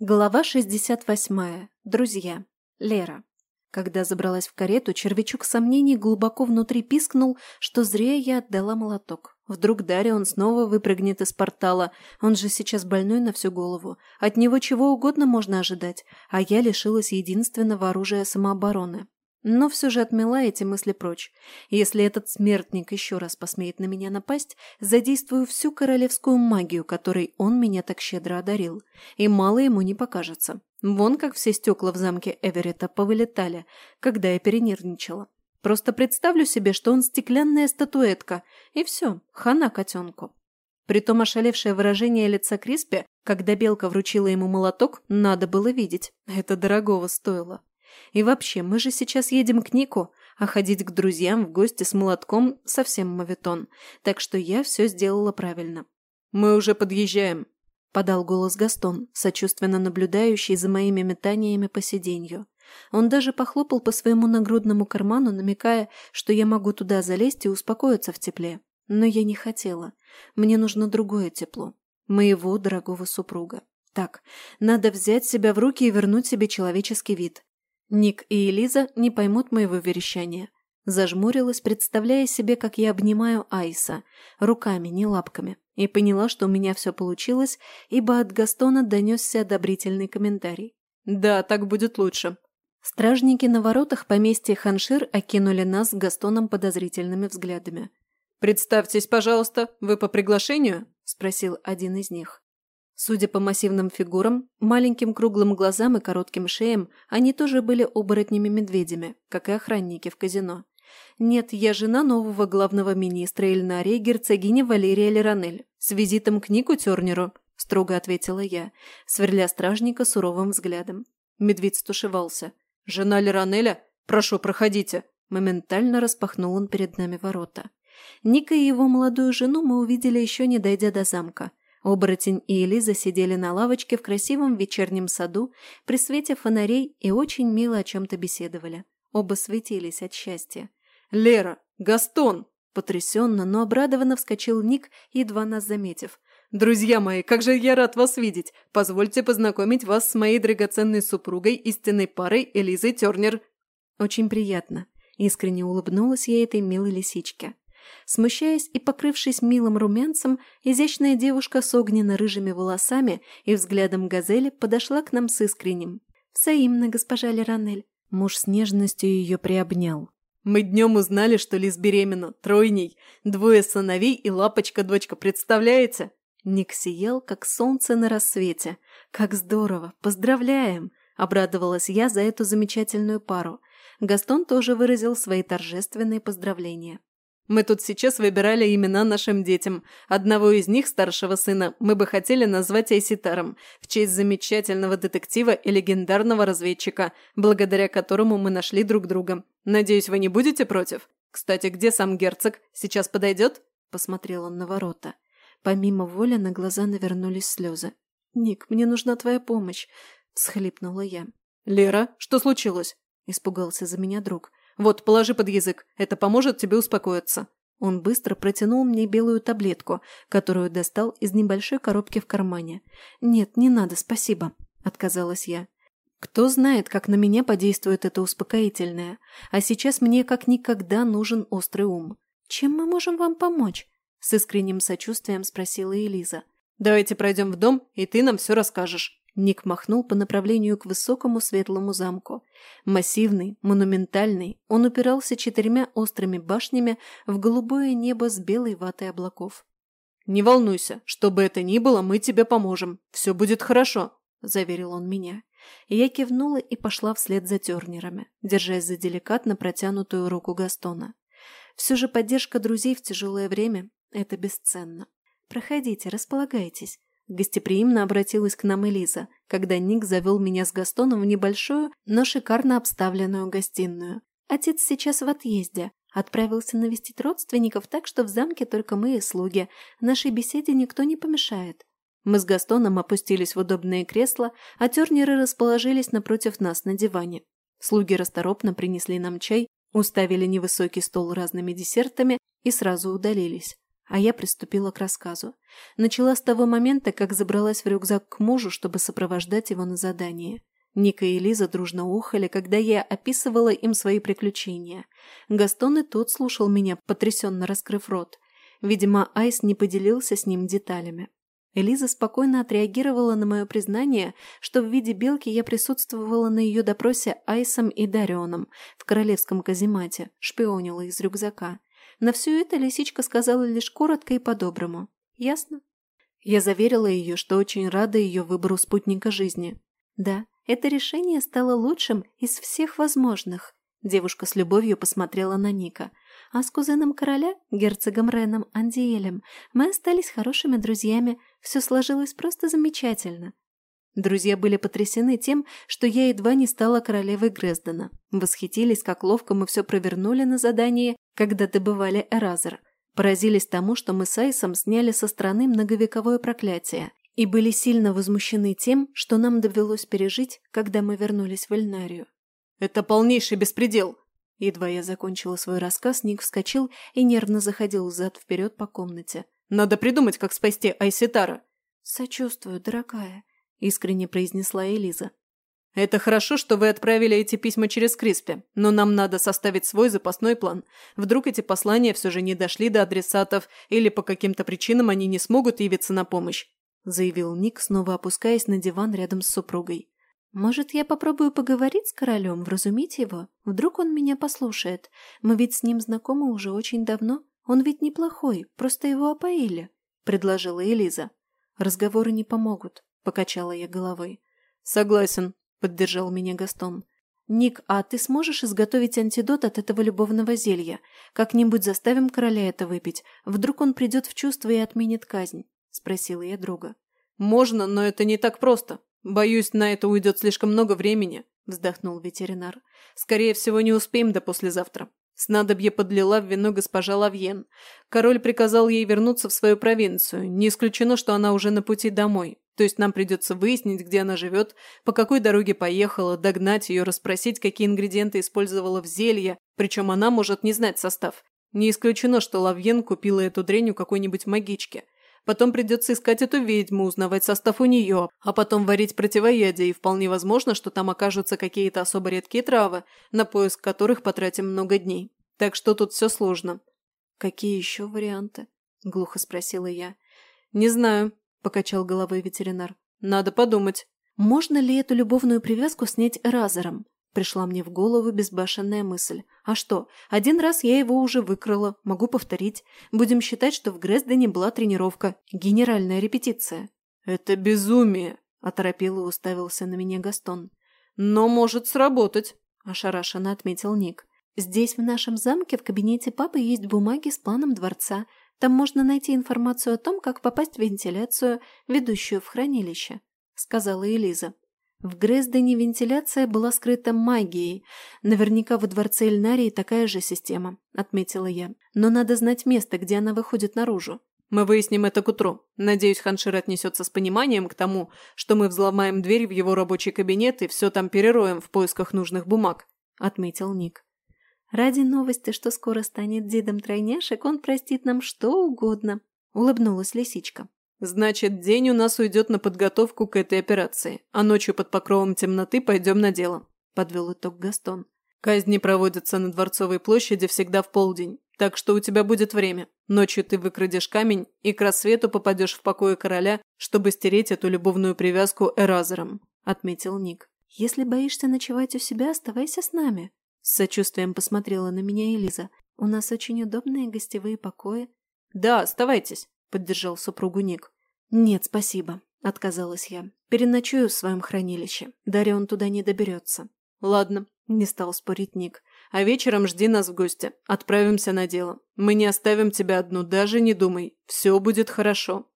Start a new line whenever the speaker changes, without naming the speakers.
Глава 68. Друзья. Лера. Когда забралась в карету, червячок сомнений глубоко внутри пискнул, что зря я отдала молоток. Вдруг Дарья снова выпрыгнет из портала, он же сейчас больной на всю голову. От него чего угодно можно ожидать, а я лишилась единственного оружия самообороны. Но все же отмела эти мысли прочь. Если этот смертник еще раз посмеет на меня напасть, задействую всю королевскую магию, которой он меня так щедро одарил. И мало ему не покажется. Вон как все стекла в замке Эверетта повылетали, когда я перенервничала. Просто представлю себе, что он стеклянная статуэтка, и все, хана котенку. Притом ошалевшее выражение лица Криспи, когда белка вручила ему молоток, надо было видеть. Это дорогого стоило. И вообще, мы же сейчас едем к Нику, а ходить к друзьям в гости с молотком совсем мавитон. Так что я все сделала правильно. «Мы уже подъезжаем», – подал голос Гастон, сочувственно наблюдающий за моими метаниями по сиденью. Он даже похлопал по своему нагрудному карману, намекая, что я могу туда залезть и успокоиться в тепле. Но я не хотела. Мне нужно другое тепло. Моего дорогого супруга. Так, надо взять себя в руки и вернуть себе человеческий вид. Ник и Элиза не поймут моего верещания. Зажмурилась, представляя себе, как я обнимаю Айса, руками, не лапками, и поняла, что у меня все получилось, ибо от Гастона донесся одобрительный комментарий. «Да, так будет лучше». Стражники на воротах поместья Ханшир окинули нас с Gastoном подозрительными взглядами. «Представьтесь, пожалуйста, вы по приглашению?» – спросил один из них. Судя по массивным фигурам, маленьким круглым глазам и коротким шеям, они тоже были оборотнями-медведями, как и охранники в казино. Нет, я жена нового главного министра Эльнарии, герцогини Валерия Леронель, с визитом к Нику Тернеру, строго ответила я, сверля стражника суровым взглядом. Медведь стушевался. «Жена Леронеля? Прошу, проходите!» Моментально распахнул он перед нами ворота. Ника и его молодую жену мы увидели еще не дойдя до замка. Оборотень и Элиза сидели на лавочке в красивом вечернем саду при свете фонарей и очень мило о чем-то беседовали. Оба светились от счастья. «Лера! Гастон!» Потрясенно, но обрадованно вскочил Ник, едва нас заметив. «Друзья мои, как же я рад вас видеть! Позвольте познакомить вас с моей драгоценной супругой, истинной парой Элизой Тернер!» «Очень приятно!» Искренне улыбнулась я этой милой лисичке. Смущаясь и покрывшись милым румянцем, изящная девушка с огненно-рыжими волосами и взглядом газели подошла к нам с искренним. «Взаимно, госпожа Леронель». Муж с нежностью ее приобнял. «Мы днем узнали, что Лиз беременна, тройней, двое сыновей и лапочка-дочка, представляете?» Ник сиял, как солнце на рассвете. «Как здорово! Поздравляем!» – обрадовалась я за эту замечательную пару. Гастон тоже выразил свои торжественные поздравления. Мы тут сейчас выбирали имена нашим детям. Одного из них, старшего сына, мы бы хотели назвать Айситаром, в честь замечательного детектива и легендарного разведчика, благодаря которому мы нашли друг друга. Надеюсь, вы не будете против? Кстати, где сам герцог? Сейчас подойдет?» Посмотрел он на ворота. Помимо воли на глаза навернулись слезы. «Ник, мне нужна твоя помощь», – всхлипнула я. «Лера, что случилось?» – испугался за меня друг. Вот, положи под язык, это поможет тебе успокоиться». Он быстро протянул мне белую таблетку, которую достал из небольшой коробки в кармане. «Нет, не надо, спасибо», – отказалась я. «Кто знает, как на меня подействует это успокоительное. А сейчас мне как никогда нужен острый ум. Чем мы можем вам помочь?» – с искренним сочувствием спросила Элиза. «Давайте пройдем в дом, и ты нам все расскажешь». Ник махнул по направлению к высокому светлому замку. Массивный, монументальный, он упирался четырьмя острыми башнями в голубое небо с белой ватой облаков. «Не волнуйся, что бы это ни было, мы тебе поможем. Все будет хорошо», – заверил он меня. Я кивнула и пошла вслед за тернерами, держась за деликатно протянутую руку Гастона. Все же поддержка друзей в тяжелое время – это бесценно. Проходите, располагайтесь. Гостеприимно обратилась к нам Элиза, когда Ник завел меня с Гастоном в небольшую, но шикарно обставленную гостиную. Отец сейчас в отъезде. Отправился навестить родственников, так что в замке только мы и слуги. Нашей беседе никто не помешает. Мы с Гастоном опустились в удобные кресла, а тернеры расположились напротив нас на диване. Слуги расторопно принесли нам чай, уставили невысокий стол разными десертами и сразу удалились. А я приступила к рассказу. Начала с того момента, как забралась в рюкзак к мужу, чтобы сопровождать его на задание. Ника и Лиза дружно ухали, когда я описывала им свои приключения. Гастон и тот слушал меня, потрясенно раскрыв рот. Видимо, Айс не поделился с ним деталями. Элиза спокойно отреагировала на мое признание, что в виде белки я присутствовала на ее допросе Айсом и Дарионом в королевском каземате, шпионила из рюкзака. На все это лисичка сказала лишь коротко и по-доброму. Ясно? Я заверила ее, что очень рада ее выбору спутника жизни. Да, это решение стало лучшим из всех возможных. Девушка с любовью посмотрела на Ника. А с кузеном короля, герцогом Реном Андиэлем, мы остались хорошими друзьями. Все сложилось просто замечательно. Друзья были потрясены тем, что я едва не стала королевой Грездена. Восхитились, как ловко мы все провернули на задании, когда добывали Эразер. Поразились тому, что мы с Айсом сняли со страны многовековое проклятие и были сильно возмущены тем, что нам довелось пережить, когда мы вернулись в Эльнарию.
«Это полнейший беспредел!»
Едва я закончила свой рассказ, Ник вскочил и нервно заходил взад-вперед по комнате.
«Надо придумать, как спасти Айситара!»
«Сочувствую, дорогая», — искренне произнесла Элиза.
«Это хорошо, что вы отправили эти письма через Криспи, но нам надо составить свой запасной план. Вдруг эти послания все же не дошли до адресатов или по каким-то причинам они не смогут явиться на помощь», заявил Ник, снова опускаясь на диван рядом с супругой. «Может, я попробую поговорить с королем, вразумить его? Вдруг он меня послушает. Мы ведь с ним знакомы уже очень давно. Он ведь неплохой, просто его опоили», — предложила Элиза. «Разговоры не помогут», — покачала я головой. «Согласен», — поддержал меня Гастон.
«Ник, а ты сможешь изготовить антидот от этого любовного зелья? Как-нибудь заставим короля это выпить. Вдруг он придет в чувство и отменит казнь?» — спросила я друга.
«Можно, но это не так просто», «Боюсь, на это уйдет слишком много времени», – вздохнул ветеринар. «Скорее всего, не успеем до послезавтра». Снадобье подлила в вино госпожа Лавьен. Король приказал ей вернуться в свою провинцию. Не исключено, что она уже на пути домой. То есть нам придется выяснить, где она живет, по какой дороге поехала, догнать ее, расспросить, какие ингредиенты использовала в зелье, причем она может не знать состав. Не исключено, что Лавьен купила эту дрянь у какой-нибудь магички. Потом придется искать эту ведьму, узнавать состав у нее, а потом варить противоядие, и вполне возможно, что там окажутся какие-то особо редкие травы, на поиск которых потратим много дней. Так что тут все сложно.
«Какие еще варианты?» – глухо спросила я.
«Не знаю», – покачал головой ветеринар. «Надо подумать».
«Можно ли эту любовную привязку снять разером?» Пришла мне в голову безбашенная мысль. А что, один раз я его уже выкрала, могу повторить. Будем считать, что в Грездене была тренировка, генеральная репетиция.
«Это безумие!» – оторопел и уставился на меня Гастон. «Но может сработать», – ошарашенно отметил Ник.
«Здесь, в нашем замке, в кабинете папы есть бумаги с планом дворца. Там можно найти информацию о том, как попасть в вентиляцию, ведущую в хранилище», – сказала Элиза. В Грездене вентиляция была скрыта магией. Наверняка во дворце Эльнарии такая же система, отметила я. Но надо знать место, где она выходит наружу.
Мы выясним это к утру. Надеюсь, Ханшир отнесется с пониманием к тому, что мы взломаем дверь в его рабочий кабинет и все там перероем в поисках нужных бумаг», — отметил Ник.
«Ради новости, что скоро станет дедом тройняшек, он простит нам что угодно», — улыбнулась лисичка.
Значит, день у нас уйдет на подготовку к этой операции, а ночью под покровом темноты пойдем на дело», – подвел итог Гастон. «Казни проводятся на Дворцовой площади всегда в полдень, так что у тебя будет время. Ночью ты выкрадешь камень и к рассвету попадешь в покои короля, чтобы стереть эту любовную привязку Эразером», – отметил Ник.
«Если боишься ночевать у себя, оставайся с нами», – с сочувствием посмотрела на меня Элиза. «У нас очень удобные гостевые покои».
«Да, оставайтесь», – поддержал супругу Ник.
«Нет, спасибо», – отказалась я. «Переночую в своем хранилище. Дарья он туда не доберется».
«Ладно», – не стал спорить Ник. «А вечером жди нас в гости. Отправимся на дело. Мы не оставим тебя одну, даже не думай. Все будет хорошо».